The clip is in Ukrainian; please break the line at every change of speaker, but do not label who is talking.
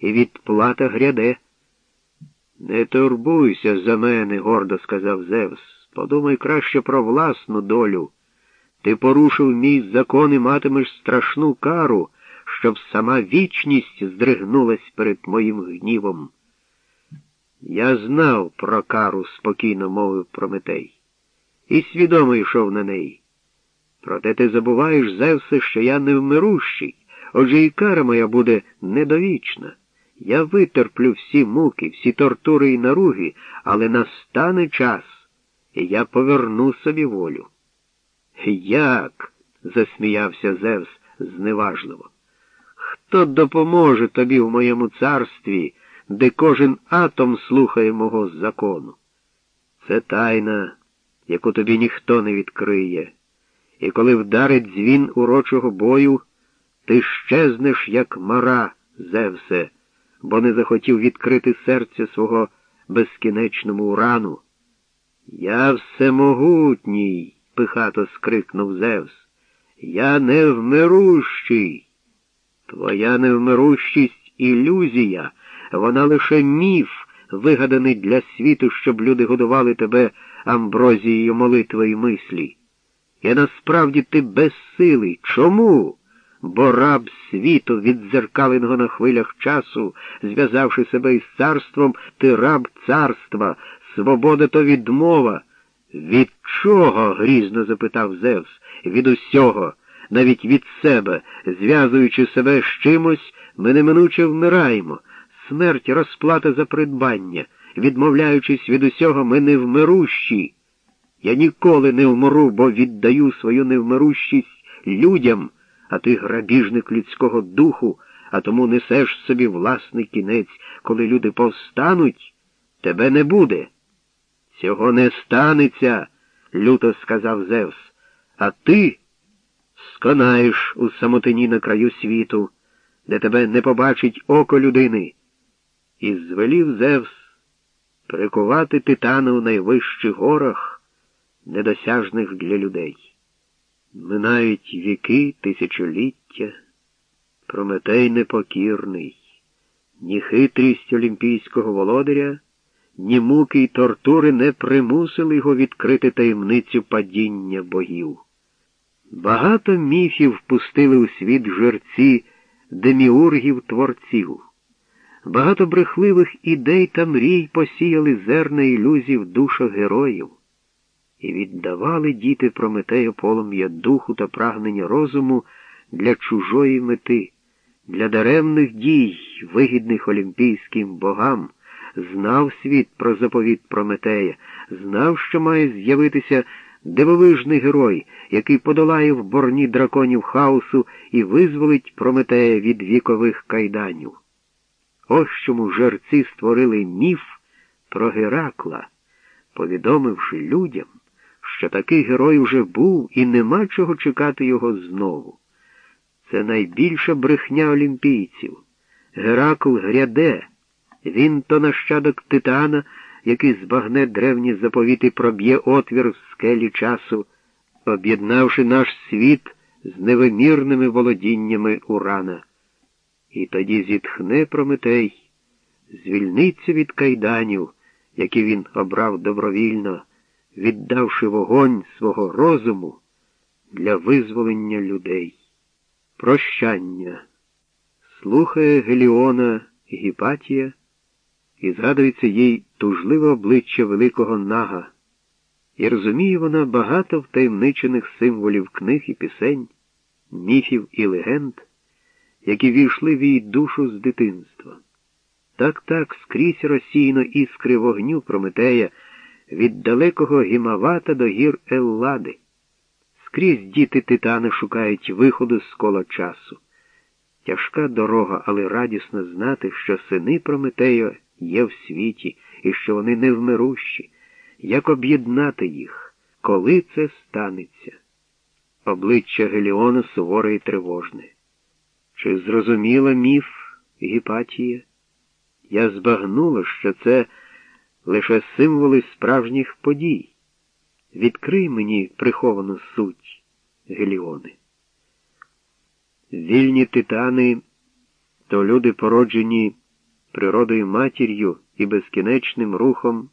і відплата гряде. Не турбуйся за мене, гордо сказав Зевс. Подумай краще про власну долю. Ти порушив мій закон і матимеш страшну кару, щоб сама вічність здригнулась перед моїм гнівом. Я знав про кару, спокійно мовив Прометей, і свідомо йшов на неї. Проте ти забуваєш, Зевсе, що я невмирущий, отже і кара моя буде недовічна. Я витерплю всі муки, всі тортури і наруги, але настане час, і я поверну собі волю. Як? засміявся Зевс зневажливо. Хто допоможе тобі в моєму царстві, де кожен атом слухає мого закону? Це тайна, яку тобі ніхто не відкриє. І коли вдарить дзвін урочого бою, ти щезнеш, як мара, Зевсе, бо не захотів відкрити серце свого безкінечному урану. Я всемогутній, пихато скрикнув Зевс. Я невмирущий. Твоя невмирущість ілюзія, вона лише міф, вигаданий для світу, щоб люди годували тебе амброзією молитви і мислі. І насправді ти безсилий. Чому? Бо раб світу, віддзеркаленого на хвилях часу, зв'язавши себе із царством, ти раб царства, свобода то відмова. Від чого? грізно запитав Зевс. Від усього, навіть від себе, зв'язуючи себе з чимось, ми неминуче вмираємо. Смерть розплата за придбання. Відмовляючись від усього, ми невмирущі. Я ніколи не вмру, бо віддаю свою невмирущість людям, а ти грабіжник людського духу, а тому несеш собі власний кінець, коли люди повстануть, тебе не буде. Цього не станеться, люто сказав Зевс, а ти сконаєш у самотині на краю світу, де тебе не побачить око людини. І звелів Зевс прикувати титана у найвищих горах, недосяжних для людей. Минають віки, тисячоліття, Прометей непокірний, ні хитрість олімпійського володаря ні муки й тортури не примусили його відкрити таємницю падіння богів. Багато міфів впустили у світ жерці деміургів творців. Багато брехливих ідей та мрій посіяли зерна ілюзій в душах героїв, і віддавали діти Прометею полум'я духу та прагнення розуму для чужої мети, для даремних дій, вигідних олімпійським богам знав світ про заповіт Прометея, знав, що має з'явитися дивовижний герой, який подолає в борні драконів хаосу і визволить Прометея від вікових кайданів. Ось чому жерці створили міф про Геракла, повідомивши людям, що такий герой уже був і нема чого чекати його знову. Це найбільша брехня олімпійців. Геракл гряде. Він то нащадок титана, який збагне древні заповіти проб'є отвір в скелі часу, об'єднавши наш світ з невимірними володіннями урана. І тоді зітхне Прометей, звільниться від кайданів, які він обрав добровільно, віддавши вогонь свого розуму для визволення людей. Прощання. Слухає Геліона Гіпатія і згадується їй тужливе обличчя великого нага, і розуміє вона багато втаємничених символів книг і пісень, міфів і легенд, які війшли в її душу з дитинства. Так так скрізь розсіяно іскри вогню Прометея від далекого гімавата до гір Еллади. Скрізь діти титани шукають виходу з кола часу. Тяжка дорога, але радісно знати, що сини Прометея є в світі і що вони невмирущі, як об'єднати їх, коли це станеться. Обличчя Геліона суворе і тривожне. Чи зрозуміла міф Гіпатія? Я збагнула, що це лише символи справжніх подій. Відкрий мені приховану суть, Геліони. Вільні титани то люди, породжені природою матір'ю і безкінечним рухом